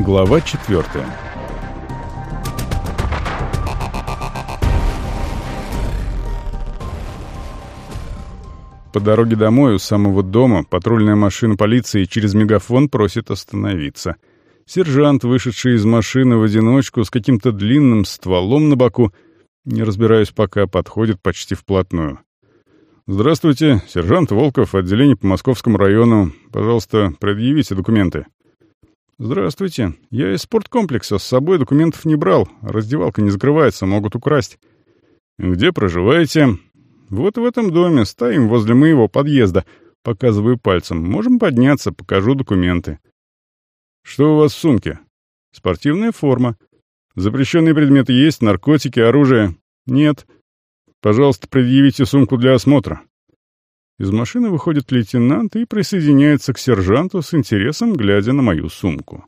Глава четвертая. По дороге домой у самого дома патрульная машина полиции через мегафон просит остановиться. Сержант, вышедший из машины в одиночку с каким-то длинным стволом на боку, не разбираюсь пока, подходит почти вплотную. «Здравствуйте, сержант Волков, отделение по Московскому району. Пожалуйста, предъявите документы». «Здравствуйте. Я из спорткомплекса, с собой документов не брал. Раздевалка не закрывается, могут украсть». «Где проживаете?» «Вот в этом доме, стоим возле моего подъезда. Показываю пальцем. Можем подняться, покажу документы». «Что у вас в сумке?» «Спортивная форма». «Запрещенные предметы есть, наркотики, оружие?» «Нет». «Пожалуйста, предъявите сумку для осмотра». Из машины выходит лейтенант и присоединяется к сержанту с интересом, глядя на мою сумку.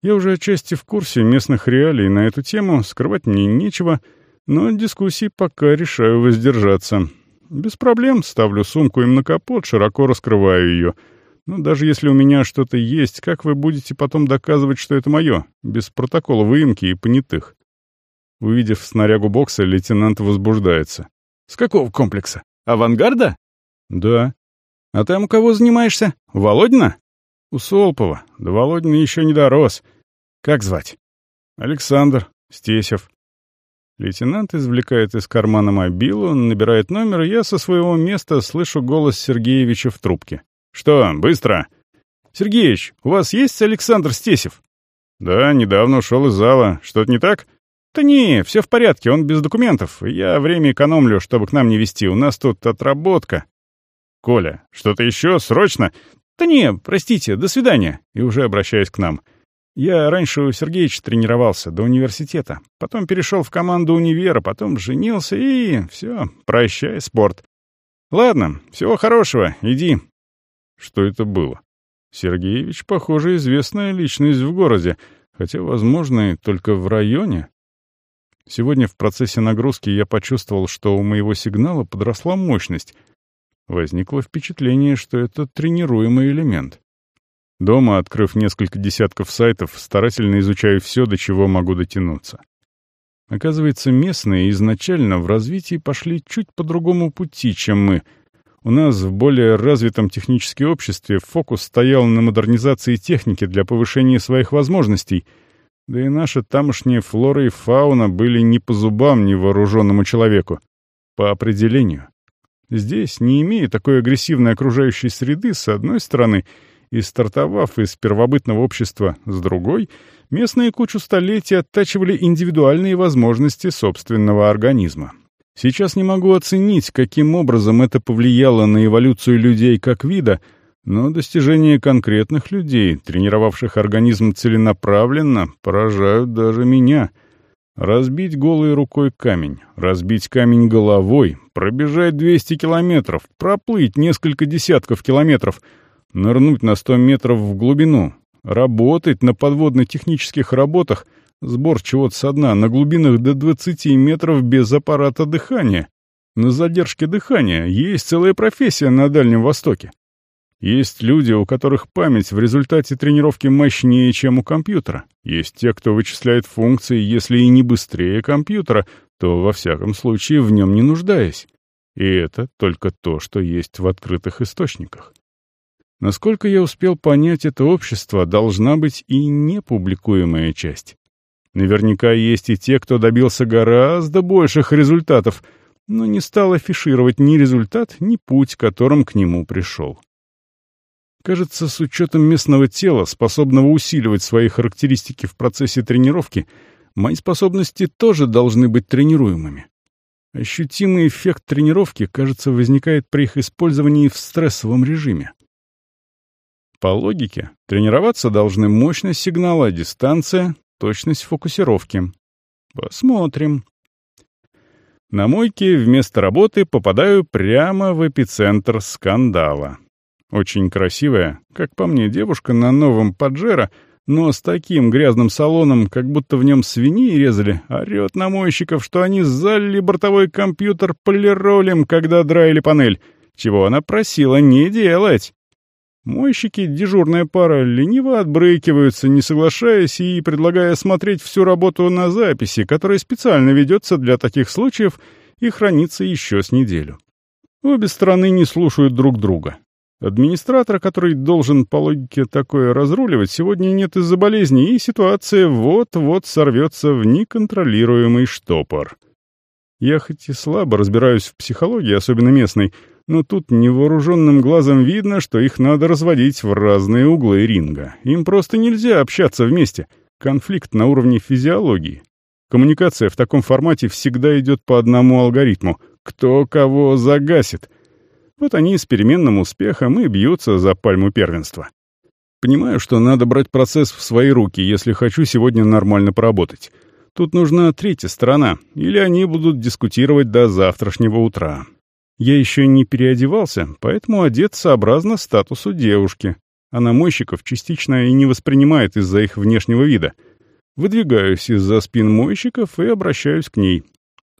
Я уже отчасти в курсе местных реалий на эту тему, скрывать мне нечего — но от дискуссий пока решаю воздержаться. Без проблем ставлю сумку им на капот, широко раскрываю ее. Но даже если у меня что-то есть, как вы будете потом доказывать, что это мое, без протокола выемки и понятых? Увидев снарягу бокса, лейтенант возбуждается. «С какого комплекса? Авангарда?» «Да». «А там у кого занимаешься? Володина?» «У Солпова. Да Володина еще не дорос. Как звать?» «Александр. Стесев». Лейтенант извлекает из кармана мобилу, набирает номер, и я со своего места слышу голос Сергеевича в трубке. «Что, быстро?» «Сергеич, у вас есть Александр Стесев?» «Да, недавно ушел из зала. Что-то не так?» «Да не, все в порядке, он без документов. Я время экономлю, чтобы к нам не вести. У нас тут отработка». «Коля, что-то еще? Срочно?» «Да не, простите, до свидания». И уже обращаюсь к нам. Я раньше у Сергеевича тренировался, до университета. Потом перешел в команду универа, потом женился и... все, прощай, спорт. Ладно, всего хорошего, иди. Что это было? Сергеевич, похоже, известная личность в городе, хотя, возможно, и только в районе. Сегодня в процессе нагрузки я почувствовал, что у моего сигнала подросла мощность. Возникло впечатление, что это тренируемый элемент. Дома, открыв несколько десятков сайтов, старательно изучаю все, до чего могу дотянуться. Оказывается, местные изначально в развитии пошли чуть по другому пути, чем мы. У нас в более развитом техническом обществе фокус стоял на модернизации техники для повышения своих возможностей, да и наша тамошняя флора и фауна были не по зубам невооруженному человеку. По определению. Здесь, не имея такой агрессивной окружающей среды, с одной стороны — и стартовав из первобытного общества с другой, местные кучу столетий оттачивали индивидуальные возможности собственного организма. Сейчас не могу оценить, каким образом это повлияло на эволюцию людей как вида, но достижения конкретных людей, тренировавших организм целенаправленно, поражают даже меня. Разбить голой рукой камень, разбить камень головой, пробежать 200 километров, проплыть несколько десятков километров — нырнуть на 100 метров в глубину, работать на подводно-технических работах, сбор чего-то со дна на глубинах до 20 метров без аппарата дыхания. На задержке дыхания есть целая профессия на Дальнем Востоке. Есть люди, у которых память в результате тренировки мощнее, чем у компьютера. Есть те, кто вычисляет функции, если и не быстрее компьютера, то во всяком случае в нем не нуждаясь. И это только то, что есть в открытых источниках. Насколько я успел понять, это общество должна быть и непубликуемая часть. Наверняка есть и те, кто добился гораздо больших результатов, но не стал афишировать ни результат, ни путь, которым к нему пришел. Кажется, с учетом местного тела, способного усиливать свои характеристики в процессе тренировки, мои способности тоже должны быть тренируемыми. Ощутимый эффект тренировки, кажется, возникает при их использовании в стрессовом режиме. По логике, тренироваться должны мощность сигнала, дистанция, точность фокусировки. Посмотрим. На мойке вместо работы попадаю прямо в эпицентр скандала. Очень красивая, как по мне, девушка на новом Паджеро, но с таким грязным салоном, как будто в нем свиньи резали, орет на мойщиков, что они залили бортовой компьютер полиролем, когда драили панель, чего она просила не делать. Мойщики, дежурная пара, лениво отбрыкиваются, не соглашаясь и предлагая смотреть всю работу на записи, которая специально ведется для таких случаев и хранится еще с неделю. Обе стороны не слушают друг друга. Администратора, который должен по логике такое разруливать, сегодня нет из-за болезни, и ситуация вот-вот сорвется в неконтролируемый штопор. Я хоть и слабо разбираюсь в психологии, особенно местной, но тут невооруженным глазом видно, что их надо разводить в разные углы ринга. Им просто нельзя общаться вместе. Конфликт на уровне физиологии. Коммуникация в таком формате всегда идет по одному алгоритму. Кто кого загасит. Вот они с переменным успехом и бьются за пальму первенства. Понимаю, что надо брать процесс в свои руки, если хочу сегодня нормально поработать. Тут нужна третья сторона, или они будут дискутировать до завтрашнего утра. Я еще не переодевался, поэтому одет сообразно статусу девушки. Она мойщиков частично и не воспринимает из-за их внешнего вида. Выдвигаюсь из-за спин мойщиков и обращаюсь к ней.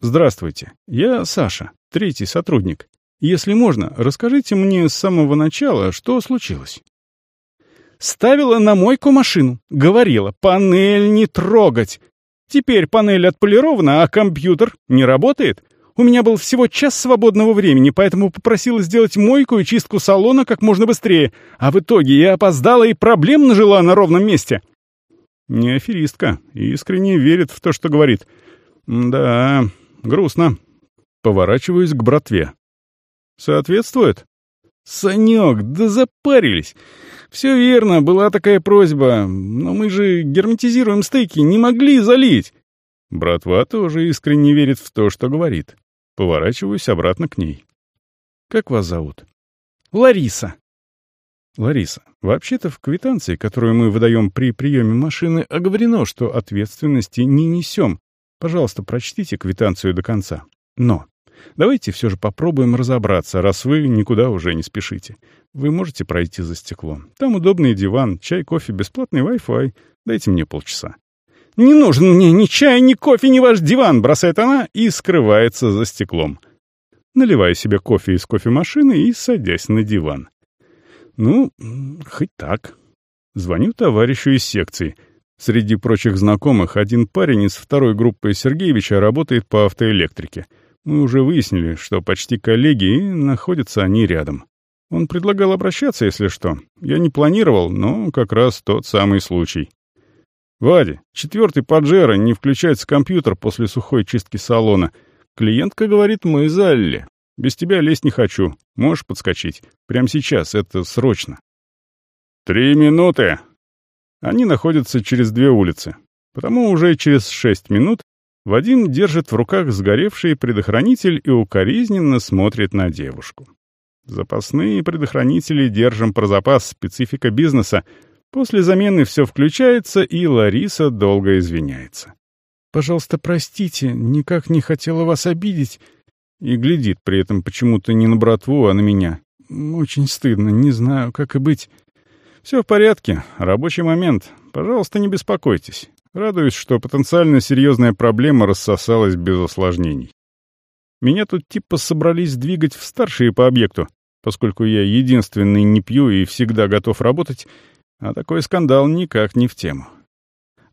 «Здравствуйте, я Саша, третий сотрудник. Если можно, расскажите мне с самого начала, что случилось». Ставила на мойку машину. Говорила, панель не трогать. Теперь панель отполирована, а компьютер не работает. У меня был всего час свободного времени, поэтому попросила сделать мойку и чистку салона как можно быстрее. А в итоге я опоздала и проблем нажила на ровном месте. Не аферистка, искренне верит в то, что говорит. Да, грустно. Поворачиваюсь к братве. Соответствует? Санек, да запарились. «Все верно, была такая просьба, но мы же герметизируем стейки, не могли залить». Братва тоже искренне верит в то, что говорит. Поворачиваюсь обратно к ней. «Как вас зовут?» «Лариса». «Лариса, вообще-то в квитанции, которую мы выдаем при приеме машины, оговорено, что ответственности не несем. Пожалуйста, прочтите квитанцию до конца. Но давайте все же попробуем разобраться, раз вы никуда уже не спешите. Вы можете пройти за стекло. Там удобный диван, чай, кофе, бесплатный Wi-Fi. Дайте мне полчаса». «Не нужен мне ни чай, ни кофе, ни ваш диван!» — бросает она и скрывается за стеклом. Наливаю себе кофе из кофемашины и садясь на диван. Ну, хоть так. Звоню товарищу из секции. Среди прочих знакомых один парень из второй группы Сергеевича работает по автоэлектрике. Мы уже выяснили, что почти коллеги, и находятся они рядом. Он предлагал обращаться, если что. Я не планировал, но как раз тот самый случай. «Вадя, четвертый Паджеро, не включается компьютер после сухой чистки салона. Клиентка говорит, мы залили. Без тебя лезть не хочу. Можешь подскочить? Прямо сейчас, это срочно». «Три минуты!» Они находятся через две улицы. Потому уже через шесть минут Вадим держит в руках сгоревший предохранитель и укоризненно смотрит на девушку. Запасные предохранители держим про запас, специфика бизнеса. После замены все включается, и Лариса долго извиняется. «Пожалуйста, простите, никак не хотела вас обидеть». И глядит при этом почему-то не на братву, а на меня. Очень стыдно, не знаю, как и быть. «Все в порядке, рабочий момент. Пожалуйста, не беспокойтесь. Радуюсь, что потенциально серьезная проблема рассосалась без осложнений. Меня тут типа собрались двигать в старшие по объекту, поскольку я единственный не пью и всегда готов работать, а такой скандал никак не в тему.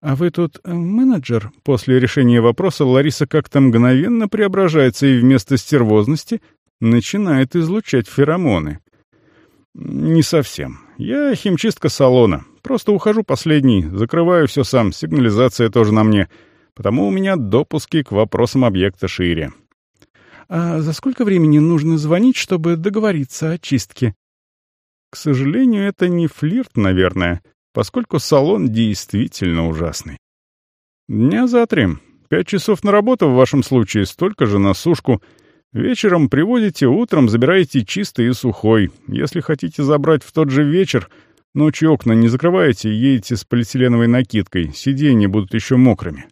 «А вы тут э, менеджер?» После решения вопроса Лариса как-то мгновенно преображается и вместо стервозности начинает излучать феромоны. «Не совсем. Я химчистка салона. Просто ухожу последний, закрываю все сам, сигнализация тоже на мне, потому у меня допуски к вопросам объекта шире. А за сколько времени нужно звонить, чтобы договориться о чистке? К сожалению, это не флирт, наверное, поскольку салон действительно ужасный. Дня за три. Пять часов на работу в вашем случае, столько же на сушку. Вечером приводите, утром забираете чистый и сухой. Если хотите забрать в тот же вечер, ночью окна не закрываете, едете с полиэтиленовой накидкой, сиденья будут еще мокрыми.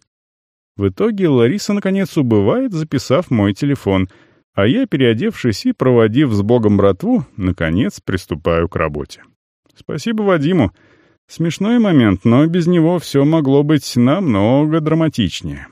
В итоге Лариса наконец убывает, записав мой телефон, а я, переодевшись и проводив с Богом братву, наконец приступаю к работе. Спасибо Вадиму. Смешной момент, но без него все могло быть намного драматичнее.